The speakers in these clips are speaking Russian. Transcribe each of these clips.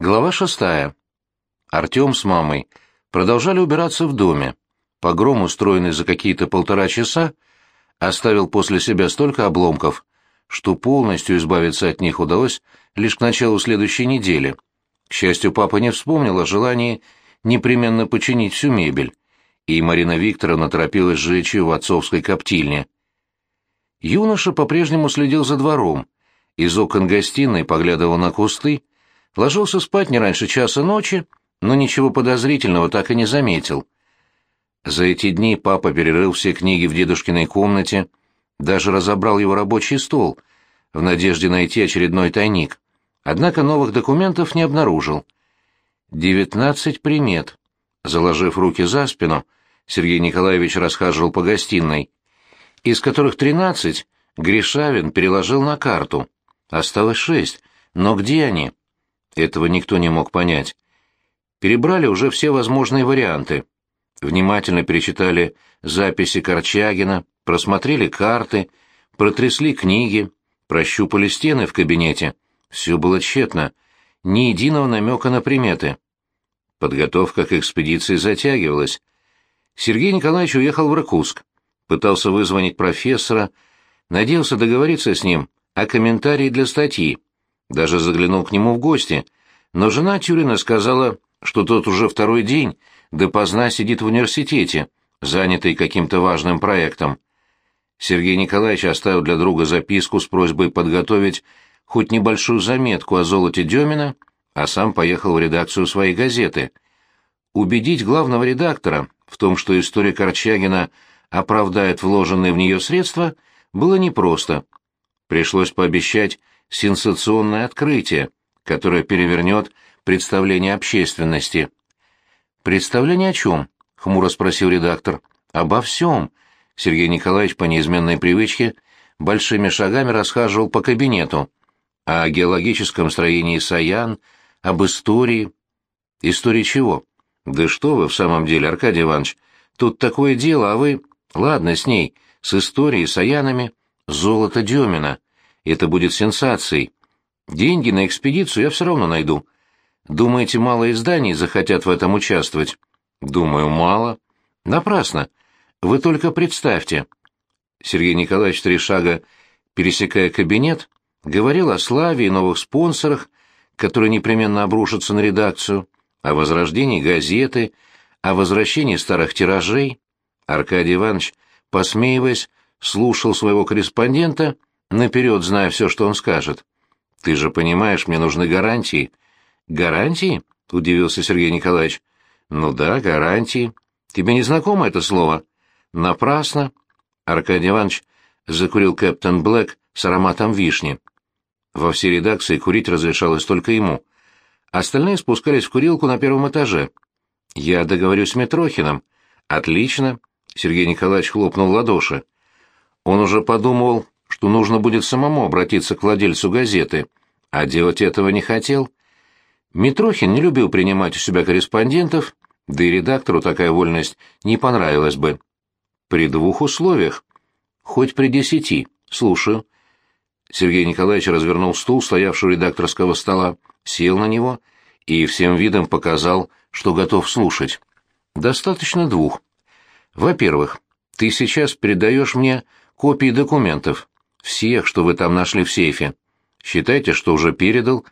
Глава шестая. Артем с мамой продолжали убираться в доме. Погром, устроенный за какие-то полтора часа, оставил после себя столько обломков, что полностью избавиться от них удалось лишь к началу следующей недели. К счастью, папа не вспомнил о желании непременно починить всю мебель, и Марина Викторовна торопилась сжечь ее в отцовской коптильне. Юноша по-прежнему следил за двором, из окон гостиной поглядывал на кусты, Ложился спать не раньше часа ночи, но ничего подозрительного так и не заметил. За эти дни папа перерыл все книги в дедушкиной комнате, даже разобрал его рабочий стол, в надежде найти очередной тайник. Однако новых документов не обнаружил. Девятнадцать примет. Заложив руки за спину, Сергей Николаевич расхаживал по гостиной, из которых тринадцать Гришавин переложил на карту. Осталось шесть, но где они? Этого никто не мог понять. Перебрали уже все возможные варианты. Внимательно перечитали записи Корчагина, просмотрели карты, протрясли книги, прощупали стены в кабинете. Все было тщетно, ни единого намека на приметы. Подготовка к экспедиции затягивалась. Сергей Николаевич уехал в Иркутск, пытался вызвонить профессора, надеялся договориться с ним о комментарии для статьи даже заглянул к нему в гости, но жена Тюрина сказала, что тот уже второй день допоздна сидит в университете, занятый каким-то важным проектом. Сергей Николаевич оставил для друга записку с просьбой подготовить хоть небольшую заметку о золоте Демина, а сам поехал в редакцию своей газеты. Убедить главного редактора в том, что история Корчагина оправдает вложенные в нее средства, было непросто. Пришлось пообещать сенсационное открытие, которое перевернет представление общественности. «Представление о чем?» — хмуро спросил редактор. «Обо всем». Сергей Николаевич по неизменной привычке большими шагами расхаживал по кабинету. О геологическом строении Саян, об истории. Истории чего? Да что вы в самом деле, Аркадий Иванович, тут такое дело, а вы... Ладно, с ней, с историей, Саянами, золото Демина. Это будет сенсацией. Деньги на экспедицию я все равно найду. Думаете, мало изданий захотят в этом участвовать? Думаю, мало. Напрасно. Вы только представьте. Сергей Николаевич три шага, пересекая кабинет, говорил о славе и новых спонсорах, которые непременно обрушатся на редакцию, о возрождении газеты, о возвращении старых тиражей. Аркадий Иванович, посмеиваясь, слушал своего корреспондента наперед зная все, что он скажет. Ты же понимаешь, мне нужны гарантии. Гарантии? удивился Сергей Николаевич. Ну да, гарантии. Тебе не знакомо это слово? Напрасно. Аркадий Иванович закурил Кэптон Блэк с ароматом вишни. Во всей редакции курить разрешалось только ему. Остальные спускались в курилку на первом этаже. Я договорюсь с Митрохиным. Отлично. Сергей Николаевич хлопнул в ладоши. Он уже подумал что нужно будет самому обратиться к владельцу газеты, а делать этого не хотел. Митрохин не любил принимать у себя корреспондентов, да и редактору такая вольность не понравилась бы. При двух условиях. Хоть при десяти. Слушаю. Сергей Николаевич развернул стул, стоявший у редакторского стола, сел на него и всем видом показал, что готов слушать. Достаточно двух. Во-первых, ты сейчас передаешь мне копии документов, всех, что вы там нашли в сейфе. Считайте, что уже передал.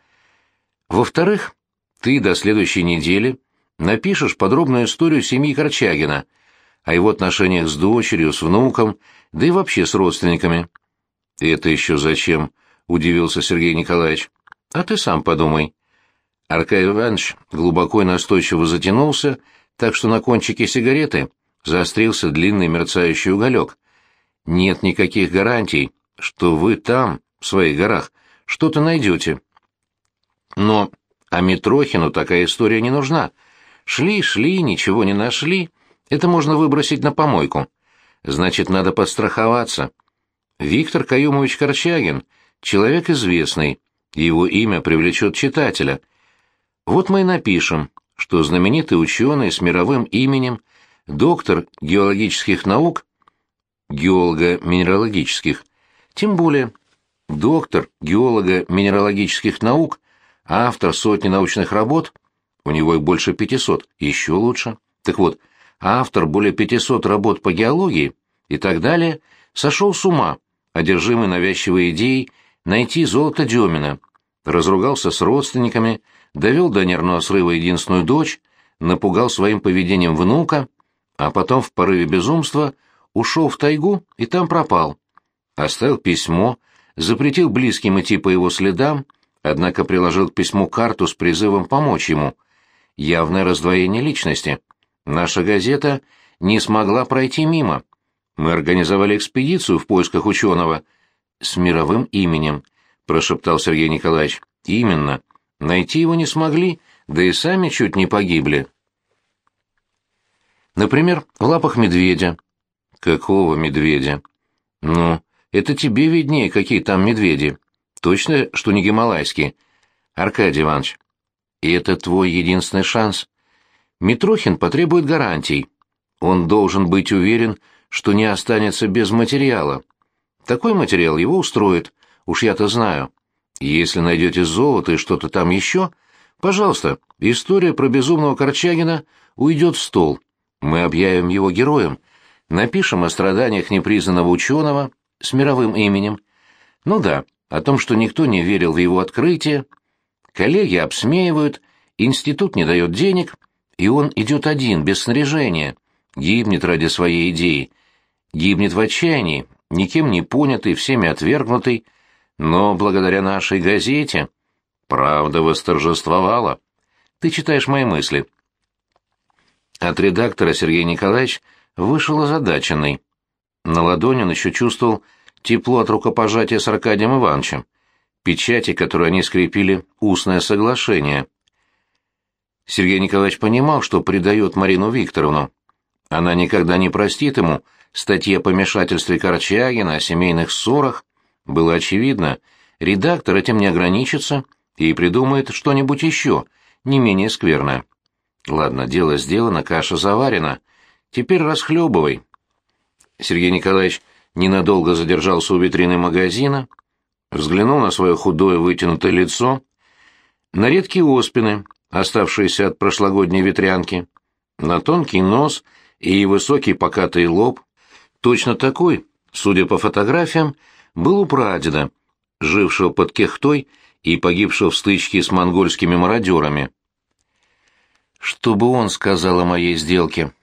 Во-вторых, ты до следующей недели напишешь подробную историю семьи Корчагина, о его отношениях с дочерью, с внуком, да и вообще с родственниками. «Это еще зачем?» — удивился Сергей Николаевич. «А ты сам подумай». Аркадий Иванович глубоко и настойчиво затянулся, так что на кончике сигареты заострился длинный мерцающий уголек. «Нет никаких гарантий, что вы там, в своих горах, что-то найдете. Но а Митрохину такая история не нужна. Шли, шли, ничего не нашли. Это можно выбросить на помойку. Значит, надо подстраховаться. Виктор Каюмович Корчагин — человек известный, его имя привлечет читателя. Вот мы и напишем, что знаменитый ученый с мировым именем, доктор геологических наук, геолого-минералогических, тем более, доктор геолога-минералогических наук автор сотни научных работ, у него их больше 500, еще лучше. Так вот, автор более 500 работ по геологии и так далее, сошел с ума, одержимый навязчивой идеей найти золото Демина, разругался с родственниками, довел до нервного срыва единственную дочь, напугал своим поведением внука, а потом в порыве безумства ушел в тайгу и там пропал. Оставил письмо, запретил близким идти по его следам, однако приложил к письму карту с призывом помочь ему. Явное раздвоение личности. Наша газета не смогла пройти мимо. Мы организовали экспедицию в поисках ученого с мировым именем, прошептал Сергей Николаевич. Именно. Найти его не смогли, да и сами чуть не погибли. Например, в лапах медведя. Какого медведя? Ну, это тебе виднее, какие там медведи. Точно, что не гималайские. Аркадий Иванович. И это твой единственный шанс. Митрохин потребует гарантий. Он должен быть уверен, что не останется без материала. Такой материал его устроит, уж я-то знаю. Если найдете золото и что-то там еще, пожалуйста, история про безумного Корчагина уйдет в стол. Мы объявим его героем, напишем о страданиях непризнанного ученого с мировым именем. Ну да, о том, что никто не верил в его открытие, коллеги обсмеивают, институт не дает денег, и он идет один, без снаряжения, гибнет ради своей идеи, гибнет в отчаянии, никем не понятый, всеми отвергнутый, но благодаря нашей газете правда восторжествовала. Ты читаешь мои мысли. От редактора Сергей Николаевич вышел озадаченный. На ладони он еще чувствовал тепло от рукопожатия с Аркадием Ивановичем, печати, которые они скрепили устное соглашение. Сергей Николаевич понимал, что предает Марину Викторовну. Она никогда не простит ему статьи о помешательстве Корчагина, о семейных ссорах, было очевидно, редактор этим не ограничится и придумает что-нибудь еще, не менее скверное. Ладно, дело сделано, каша заварена. Теперь расхлебывай. Сергей Николаевич ненадолго задержался у витрины магазина, взглянул на свое худое вытянутое лицо, на редкие оспины, оставшиеся от прошлогодней ветрянки, на тонкий нос и высокий покатый лоб, точно такой, судя по фотографиям, был у прадеда, жившего под Кехтой и погибшего в стычке с монгольскими мародерами. Что бы он сказал о моей сделке?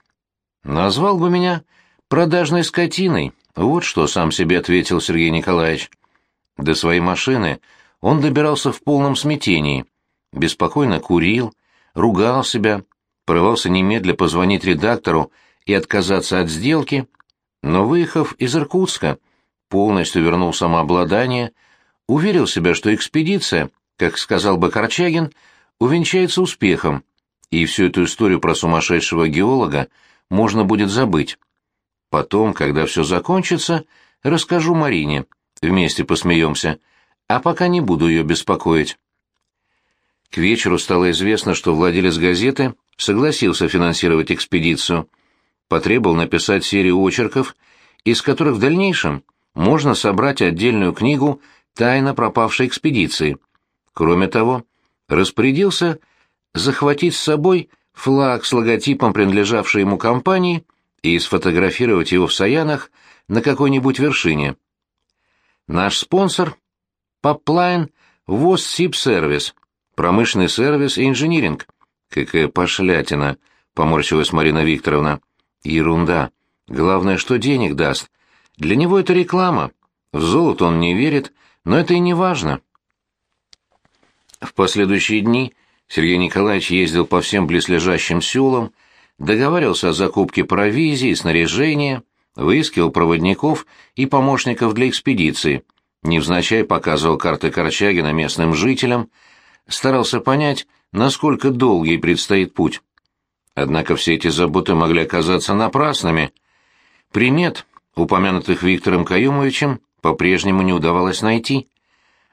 Назвал бы меня продажной скотиной, вот что сам себе ответил Сергей Николаевич. До своей машины он добирался в полном смятении, беспокойно курил, ругал себя, порывался немедля позвонить редактору и отказаться от сделки, но, выехав из Иркутска, полностью вернул самообладание, уверил себя, что экспедиция, как сказал бы Корчагин, увенчается успехом, и всю эту историю про сумасшедшего геолога можно будет забыть. Потом, когда все закончится, расскажу Марине, вместе посмеемся, а пока не буду ее беспокоить. К вечеру стало известно, что владелец газеты согласился финансировать экспедицию, потребовал написать серию очерков, из которых в дальнейшем можно собрать отдельную книгу «Тайна пропавшей экспедиции». Кроме того, распорядился захватить с собой флаг с логотипом принадлежавшей ему компании и сфотографировать его в Саянах на какой-нибудь вершине. Наш спонсор — Поплайн Воссиб-сервис, промышленный сервис и инжиниринг. Какая пошлятина, — поморщилась Марина Викторовна. Ерунда. Главное, что денег даст. Для него это реклама. В золото он не верит, но это и не важно. В последующие дни Сергей Николаевич ездил по всем близлежащим селам, договаривался о закупке провизии, снаряжения, выискивал проводников и помощников для экспедиции, невзначай показывал карты Корчагина местным жителям, старался понять, насколько долгий предстоит путь. Однако все эти заботы могли оказаться напрасными. Примет, упомянутых Виктором Каюмовичем, по-прежнему не удавалось найти.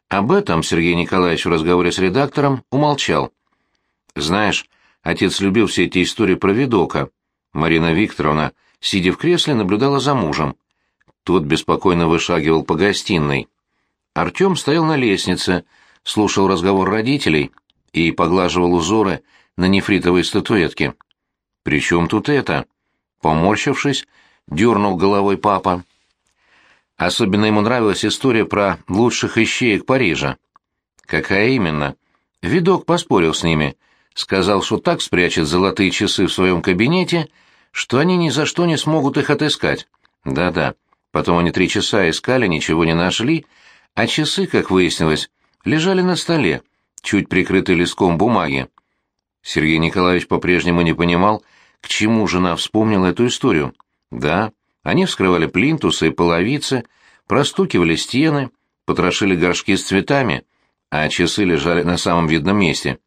Об этом Сергей Николаевич в разговоре с редактором умолчал. «Знаешь, отец любил все эти истории про видока». Марина Викторовна, сидя в кресле, наблюдала за мужем. Тот беспокойно вышагивал по гостиной. Артем стоял на лестнице, слушал разговор родителей и поглаживал узоры на нефритовой статуэтке. «При чем тут это?» Поморщившись, дернул головой папа. Особенно ему нравилась история про лучших ищеек Парижа. Какая именно? Видок поспорил с ними. Сказал, что так спрячет золотые часы в своем кабинете, что они ни за что не смогут их отыскать. Да-да. Потом они три часа искали, ничего не нашли, а часы, как выяснилось, лежали на столе, чуть прикрытые листком бумаги. Сергей Николаевич по-прежнему не понимал, к чему жена вспомнила эту историю. Да, они вскрывали плинтусы и половицы, простукивали стены, потрошили горшки с цветами, а часы лежали на самом видном месте.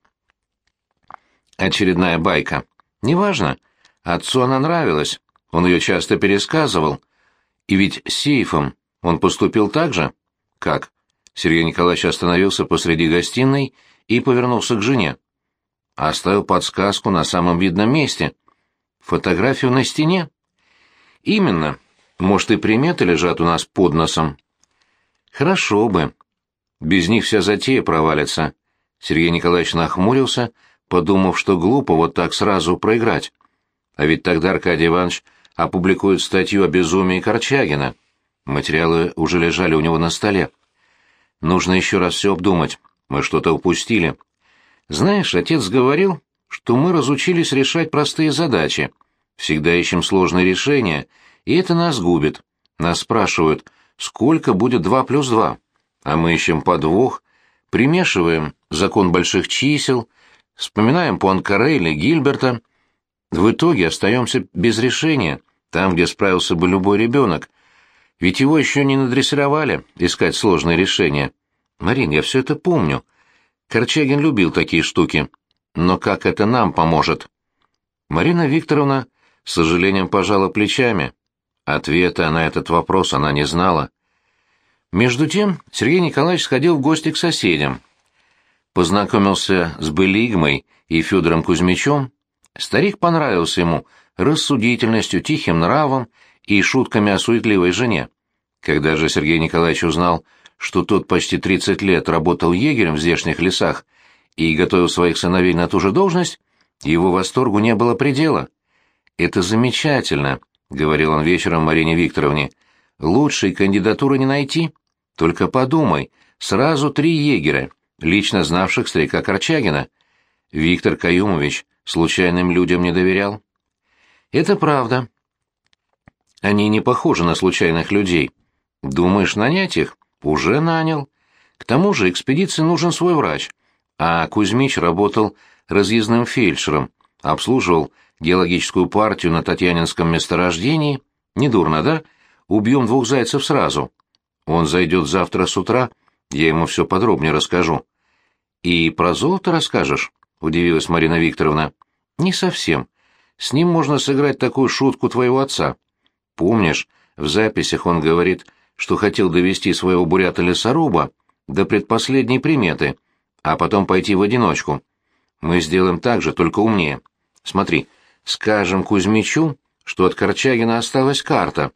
Очередная байка. Неважно. Отцу она нравилась, он ее часто пересказывал. И ведь с сейфом он поступил так же? Как? Сергей Николаевич остановился посреди гостиной и повернулся к жене. Оставил подсказку на самом видном месте. Фотографию на стене? Именно. Может, и приметы лежат у нас под носом. Хорошо бы. Без них вся затея провалится. Сергей Николаевич нахмурился, подумав, что глупо вот так сразу проиграть. А ведь тогда Аркадий Иванович опубликует статью о безумии Корчагина. Материалы уже лежали у него на столе. Нужно еще раз все обдумать. Мы что-то упустили. Знаешь, отец говорил, что мы разучились решать простые задачи. Всегда ищем сложные решения, и это нас губит. Нас спрашивают, сколько будет 2 плюс 2? А мы ищем подвох, примешиваем закон больших чисел, вспоминаем Пуанкаре или Гильберта. В итоге остаемся без решения, там, где справился бы любой ребенок. Ведь его еще не надрессировали искать сложные решения. Марин, я все это помню. Корчагин любил такие штуки. Но как это нам поможет? Марина Викторовна с сожалением пожала плечами. Ответа на этот вопрос она не знала. Между тем Сергей Николаевич сходил в гости к соседям. Познакомился с Белигмой и Федором Кузьмичем. Старик понравился ему рассудительностью, тихим нравом и шутками о суетливой жене. Когда же Сергей Николаевич узнал, что тот почти 30 лет работал егерем в здешних лесах и готовил своих сыновей на ту же должность, его восторгу не было предела. «Это замечательно», — говорил он вечером Марине Викторовне. «Лучшей кандидатуры не найти. Только подумай, сразу три егеря, лично знавших старика Корчагина. Виктор Каюмович случайным людям не доверял». «Это правда. Они не похожи на случайных людей. Думаешь, нанять их? Уже нанял. К тому же экспедиции нужен свой врач, а Кузьмич работал разъездным фельдшером, обслуживал геологическую партию на Татьянинском месторождении. Недурно, да? Убьем двух зайцев сразу. Он зайдет завтра с утра, я ему все подробнее расскажу. И про золото расскажешь? Удивилась Марина Викторовна. Не совсем. С ним можно сыграть такую шутку твоего отца. Помнишь, в записях он говорит, что хотел довести своего бурята-лесоруба до предпоследней приметы, а потом пойти в одиночку. Мы сделаем так же, только умнее. Смотри, скажем Кузьмичу, что от Корчагина осталась карта.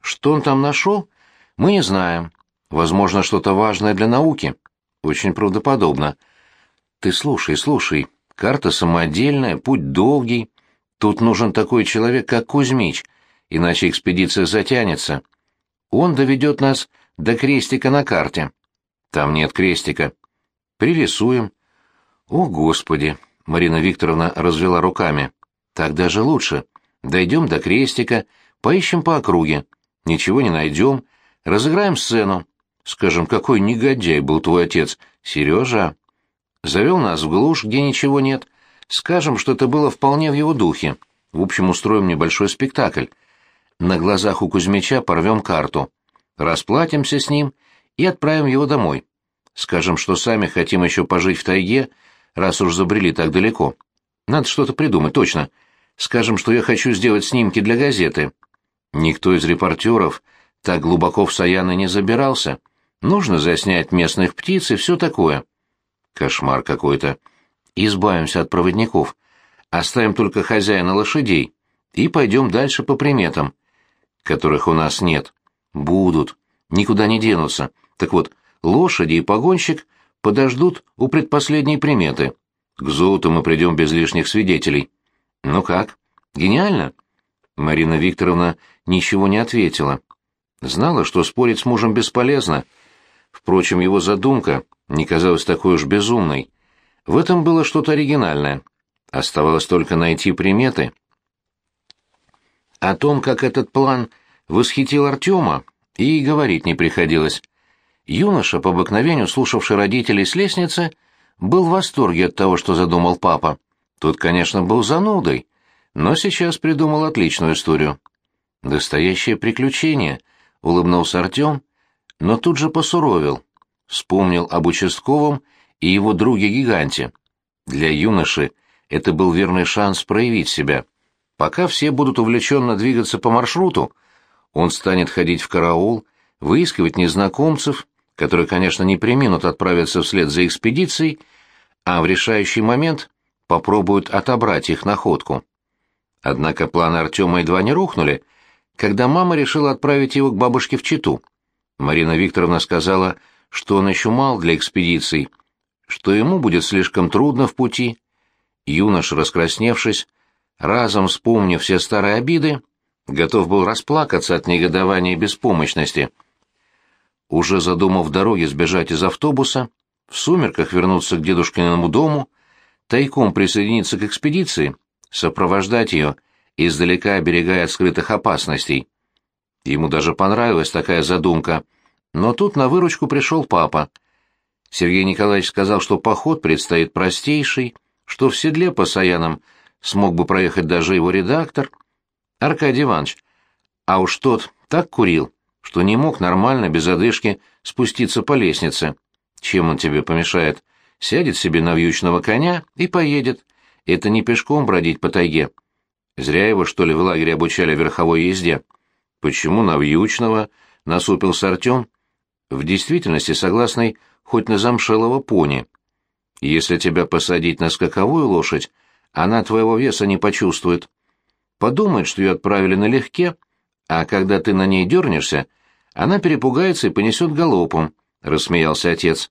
Что он там нашел, мы не знаем. Возможно, что-то важное для науки. Очень правдоподобно. Ты слушай, слушай. Карта самодельная, путь долгий. Тут нужен такой человек, как Кузьмич, иначе экспедиция затянется. Он доведет нас до крестика на карте. Там нет крестика. Пририсуем. О, Господи! Марина Викторовна развела руками. Так даже лучше. Дойдем до крестика, поищем по округе. Ничего не найдем. Разыграем сцену. Скажем, какой негодяй был твой отец, Сережа. Завел нас в глушь, где ничего нет. Скажем, что это было вполне в его духе. В общем, устроим небольшой спектакль. На глазах у Кузьмича порвем карту. Расплатимся с ним и отправим его домой. Скажем, что сами хотим еще пожить в тайге, раз уж забрели так далеко. Надо что-то придумать, точно. Скажем, что я хочу сделать снимки для газеты. Никто из репортеров так глубоко в Саяны не забирался. Нужно заснять местных птиц и все такое. Кошмар какой-то. Избавимся от проводников. Оставим только хозяина лошадей и пойдем дальше по приметам которых у нас нет. Будут, никуда не денутся. Так вот, лошади и погонщик подождут у предпоследней приметы. К золоту мы придем без лишних свидетелей. Ну как? Гениально? Марина Викторовна ничего не ответила. Знала, что спорить с мужем бесполезно. Впрочем, его задумка не казалась такой уж безумной. В этом было что-то оригинальное. Оставалось только найти приметы. О том, как этот план восхитил Артема, и говорить не приходилось. Юноша, по обыкновению слушавший родителей с лестницы, был в восторге от того, что задумал папа. Тот, конечно, был занудой, но сейчас придумал отличную историю. «Настоящее приключение», — улыбнулся Артем, но тут же посуровил. Вспомнил об участковом и его друге-гиганте. Для юноши это был верный шанс проявить себя. Пока все будут увлеченно двигаться по маршруту, он станет ходить в караул, выискивать незнакомцев, которые, конечно, не приминут отправиться вслед за экспедицией, а в решающий момент попробуют отобрать их находку. Однако планы Артема едва не рухнули, когда мама решила отправить его к бабушке в Читу. Марина Викторовна сказала, что он еще мал для экспедиций, что ему будет слишком трудно в пути. Юноша, раскрасневшись, разом вспомнив все старые обиды, готов был расплакаться от негодования и беспомощности. Уже задумав дороги сбежать из автобуса, в сумерках вернуться к дедушкиному дому, тайком присоединиться к экспедиции, сопровождать ее, издалека оберегая от скрытых опасностей. Ему даже понравилась такая задумка, но тут на выручку пришел папа. Сергей Николаевич сказал, что поход предстоит простейший, что в седле по Саянам смог бы проехать даже его редактор. Аркадий Иванович, а уж тот так курил, что не мог нормально, без одышки, спуститься по лестнице. Чем он тебе помешает? Сядет себе на вьючного коня и поедет. Это не пешком бродить по тайге. Зря его, что ли, в лагере обучали верховой езде. Почему на вьючного? Насупился Артем. В действительности, согласный хоть на замшелого пони. Если тебя посадить на скаковую лошадь, она твоего веса не почувствует. Подумает, что ее отправили налегке, а когда ты на ней дернешься, она перепугается и понесет галопом, — рассмеялся отец.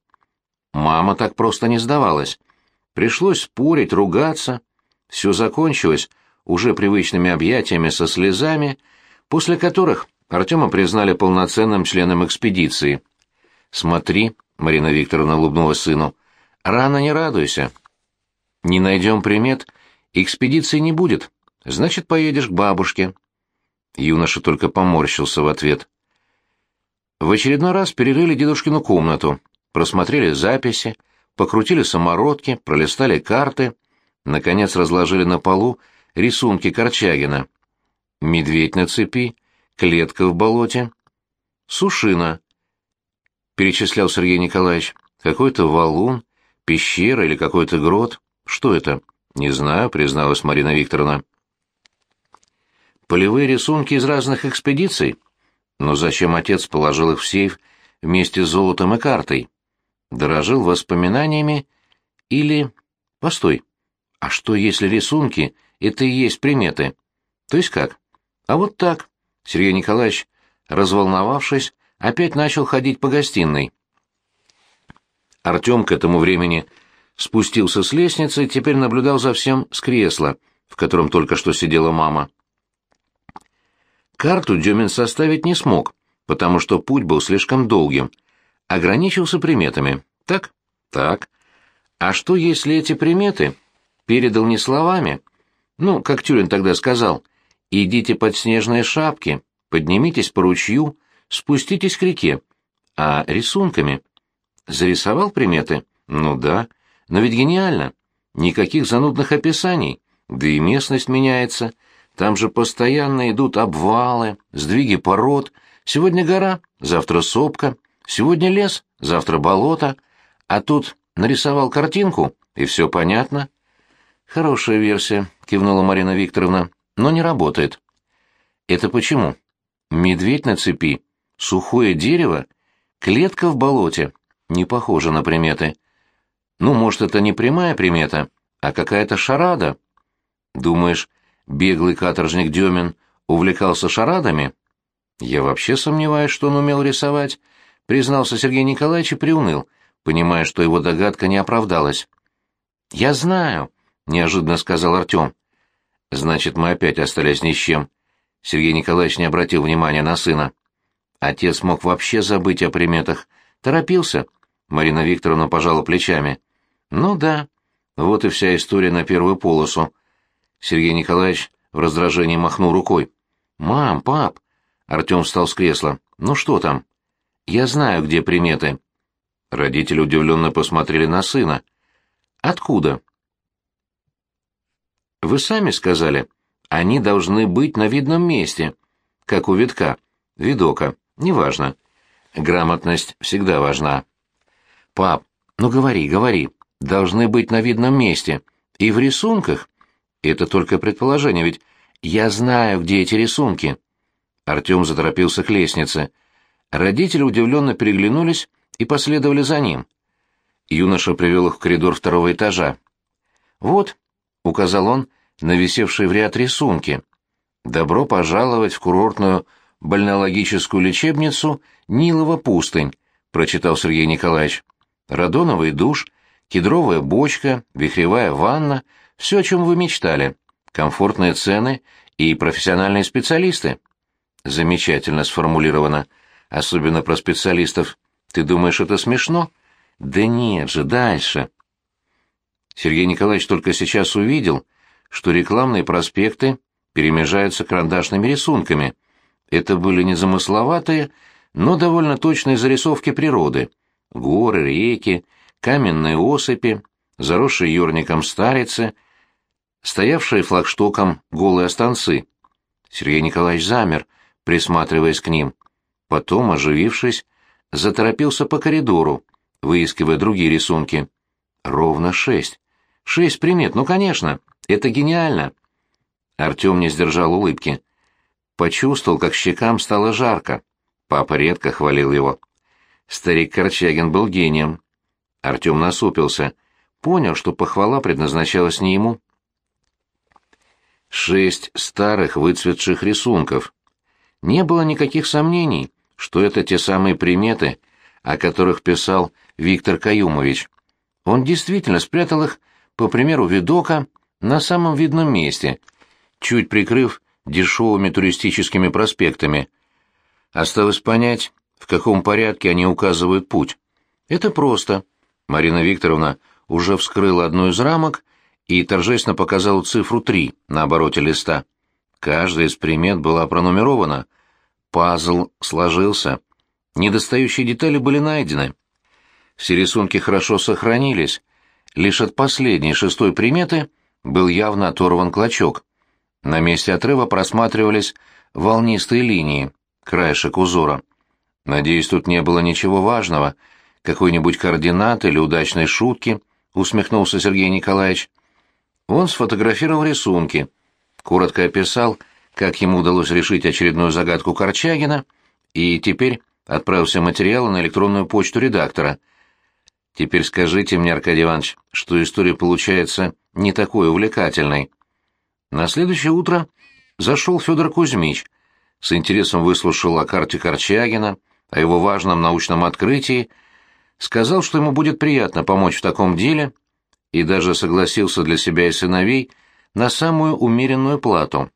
Мама так просто не сдавалась. Пришлось спорить, ругаться. Все закончилось уже привычными объятиями со слезами, после которых Артема признали полноценным членом экспедиции. «Смотри», — Марина Викторовна улыбнулась сыну, — «рано не радуйся. Не найдем примет, экспедиции не будет, значит, поедешь к бабушке». Юноша только поморщился в ответ. В очередной раз перерыли дедушкину комнату, просмотрели записи, покрутили самородки, пролистали карты, наконец разложили на полу рисунки Корчагина. Медведь на цепи, клетка в болоте, сушина, перечислял Сергей Николаевич. Какой-то валун, пещера или какой-то грот. Что это? Не знаю, призналась Марина Викторовна. Полевые рисунки из разных экспедиций? Но зачем отец положил их в сейф вместе с золотом и картой? Дорожил воспоминаниями или... Постой, а что если рисунки — это и есть приметы? То есть как? А вот так. Сергей Николаевич, разволновавшись, опять начал ходить по гостиной. Артем к этому времени спустился с лестницы и теперь наблюдал за всем с кресла, в котором только что сидела мама. Карту Демин составить не смог, потому что путь был слишком долгим. Ограничился приметами. Так? Так. А что, если эти приметы передал не словами? Ну, как Тюрин тогда сказал, «Идите под снежные шапки, поднимитесь по ручью, спуститесь к реке, а рисунками. Зарисовал приметы? Ну да, но ведь гениально. Никаких занудных описаний, да и местность меняется. Там же постоянно идут обвалы, сдвиги пород. Сегодня гора, завтра сопка, сегодня лес, завтра болото. А тут нарисовал картинку, и все понятно. Хорошая версия, кивнула Марина Викторовна, но не работает. Это почему? Медведь на цепи Сухое дерево? Клетка в болоте? Не похоже на приметы. Ну, может, это не прямая примета, а какая-то шарада? Думаешь, беглый каторжник Демин увлекался шарадами? Я вообще сомневаюсь, что он умел рисовать, признался Сергей Николаевич и приуныл. понимая, что его догадка не оправдалась. «Я знаю», — неожиданно сказал Артем. «Значит, мы опять остались ни с чем». Сергей Николаевич не обратил внимания на сына. Отец мог вообще забыть о приметах. Торопился. Марина Викторовна пожала плечами. «Ну да. Вот и вся история на первую полосу». Сергей Николаевич в раздражении махнул рукой. «Мам, пап!» Артем встал с кресла. «Ну что там?» «Я знаю, где приметы». Родители удивленно посмотрели на сына. «Откуда?» «Вы сами сказали. Они должны быть на видном месте, как у витка, видока, неважно. Грамотность всегда важна». «Пап, ну говори, говори. Должны быть на видном месте. И в рисунках. Это только предположение, ведь я знаю, где эти рисунки». Артем заторопился к лестнице. Родители удивленно переглянулись и последовали за ним. Юноша привел их в коридор второго этажа. «Вот», — указал он, на висевшие в ряд рисунки. «Добро пожаловать в курортную больнологическую лечебницу Нилова пустынь», — прочитал Сергей Николаевич. «Радоновый душ, кедровая бочка, вихревая ванна — все, о чем вы мечтали. Комфортные цены и профессиональные специалисты». «Замечательно сформулировано. Особенно про специалистов. Ты думаешь, это смешно? Да нет же, дальше. Сергей Николаевич только сейчас увидел, что рекламные проспекты перемежаются карандашными рисунками. Это были незамысловатые, но довольно точные зарисовки природы. Горы, реки, каменные осыпи, заросшие юрником старицы, стоявшие флагштоком голые останцы. Сергей Николаевич замер, присматриваясь к ним. Потом, оживившись, заторопился по коридору, выискивая другие рисунки. Ровно шесть. Шесть примет, ну, конечно, это гениально. Артем не сдержал улыбки. Почувствовал, как щекам стало жарко. Папа редко хвалил его. Старик Корчагин был гением. Артем насупился. Понял, что похвала предназначалась не ему. Шесть старых выцветших рисунков. Не было никаких сомнений, что это те самые приметы, о которых писал Виктор Каюмович. Он действительно спрятал их, по примеру Видока, на самом видном месте, чуть прикрыв дешевыми туристическими проспектами. Осталось понять, в каком порядке они указывают путь. Это просто. Марина Викторовна уже вскрыла одну из рамок и торжественно показала цифру 3 на обороте листа. Каждая из примет была пронумерована — Пазл сложился. Недостающие детали были найдены. Все рисунки хорошо сохранились. Лишь от последней, шестой приметы, был явно оторван клочок. На месте отрыва просматривались волнистые линии, краешек узора. Надеюсь, тут не было ничего важного, какой-нибудь координат или удачной шутки, усмехнулся Сергей Николаевич. Он сфотографировал рисунки, коротко описал, как ему удалось решить очередную загадку Корчагина, и теперь отправился материалы на электронную почту редактора. Теперь скажите мне, Аркадий Иванович, что история получается не такой увлекательной. На следующее утро зашел Федор Кузьмич, с интересом выслушал о карте Корчагина, о его важном научном открытии, сказал, что ему будет приятно помочь в таком деле, и даже согласился для себя и сыновей на самую умеренную плату.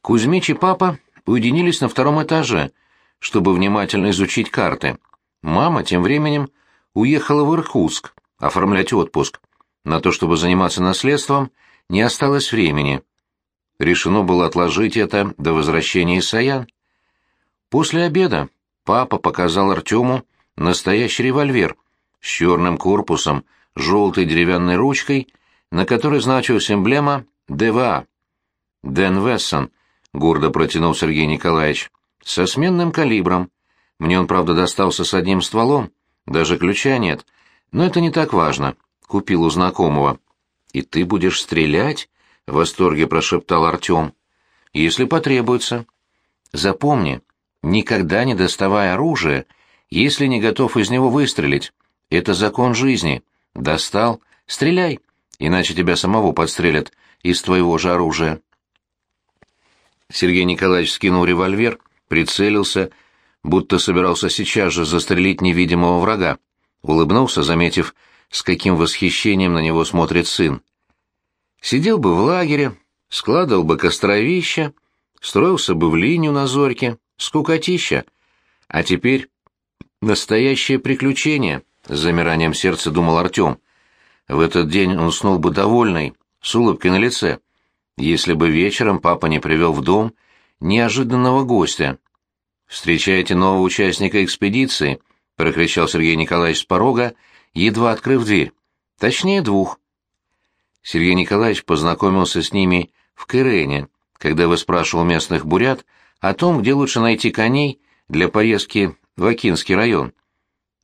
Кузьмич и папа уединились на втором этаже, чтобы внимательно изучить карты. Мама тем временем уехала в Иркутск оформлять отпуск. На то, чтобы заниматься наследством, не осталось времени. Решено было отложить это до возвращения из Саян. После обеда папа показал Артему настоящий револьвер с черным корпусом, желтой деревянной ручкой, на которой значилась эмблема ДВА. Дэн Вессон — гордо протянул Сергей Николаевич. Со сменным калибром. Мне он, правда, достался с одним стволом. Даже ключа нет. Но это не так важно. Купил у знакомого. И ты будешь стрелять? В восторге прошептал Артем. Если потребуется. Запомни, никогда не доставай оружие, если не готов из него выстрелить. Это закон жизни. Достал — стреляй, иначе тебя самого подстрелят из твоего же оружия. Сергей Николаевич скинул револьвер, прицелился, будто собирался сейчас же застрелить невидимого врага. улыбнулся, заметив, с каким восхищением на него смотрит сын. Сидел бы в лагере, складывал бы костровища, строился бы в линию на зорьке, скукотища. А теперь настоящее приключение, с замиранием сердца думал Артем. В этот день он уснул бы довольный, с улыбкой на лице, если бы вечером папа не привел в дом неожиданного гостя. «Встречайте нового участника экспедиции», — прокричал Сергей Николаевич с порога, едва открыв дверь. «Точнее, двух». Сергей Николаевич познакомился с ними в Кырене, когда выспрашивал местных бурят о том, где лучше найти коней для поездки в Акинский район.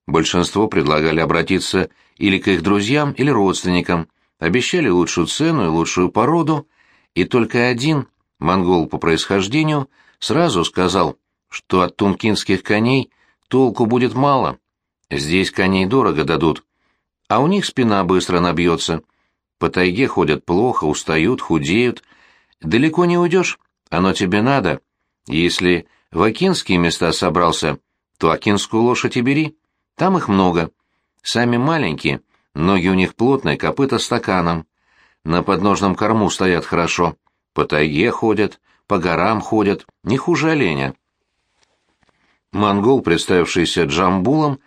Большинство предлагали обратиться или к их друзьям, или родственникам, обещали лучшую цену и лучшую породу, и только один, монгол по происхождению, сразу сказал, что от тункинских коней толку будет мало. Здесь коней дорого дадут, а у них спина быстро набьется. По тайге ходят плохо, устают, худеют. Далеко не уйдешь, оно тебе надо. Если в Акинские места собрался, то Акинскую лошадь и бери. Там их много. Сами маленькие, ноги у них плотные, копыта стаканом. На подножном корму стоят хорошо. По тайге ходят, по горам ходят, не хуже оленя. Монгол, представившийся Джамбулом,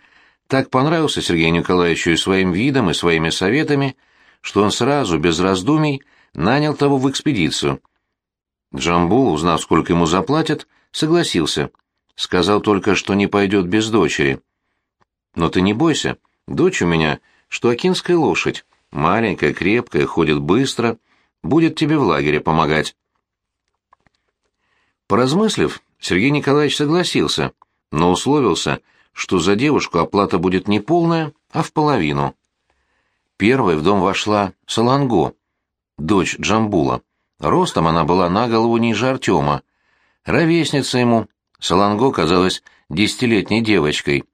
так понравился Сергею Николаевичу и своим видом, и своими советами, что он сразу, без раздумий, нанял того в экспедицию. Джамбул, узнав, сколько ему заплатят, согласился. Сказал только, что не пойдет без дочери. «Но ты не бойся, дочь у меня, что акинская лошадь, маленькая, крепкая, ходит быстро, будет тебе в лагере помогать». Поразмыслив, Сергей Николаевич согласился, но условился, что за девушку оплата будет не полная, а в половину. Первой в дом вошла Саланго, дочь Джамбула. Ростом она была на голову ниже Артема. Ровесница ему. Саланго казалась десятилетней девочкой.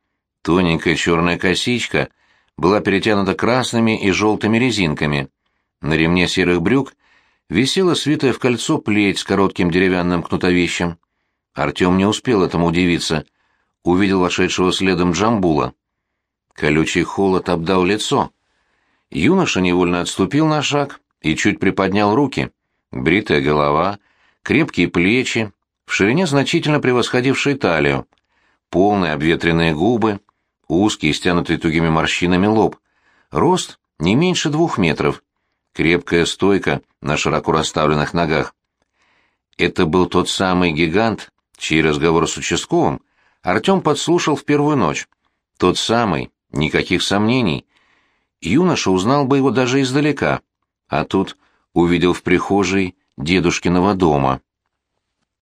Тоненькая черная косичка была перетянута красными и желтыми резинками. На ремне серых брюк висела свитая в кольцо плеть с коротким деревянным кнутовищем. Артем не успел этому удивиться. Увидел вошедшего следом Джамбула. Колючий холод обдал лицо. Юноша невольно отступил на шаг и чуть приподнял руки. Бритая голова, крепкие плечи, в ширине значительно превосходившие талию, полные обветренные губы, узкий, стянутый тугими морщинами лоб, рост не меньше двух метров, крепкая стойка на широко расставленных ногах. Это был тот самый гигант, чей разговор с участковым Артем подслушал в первую ночь. Тот самый, никаких сомнений, юноша узнал бы его даже издалека, а тут увидел в прихожей дедушкиного дома.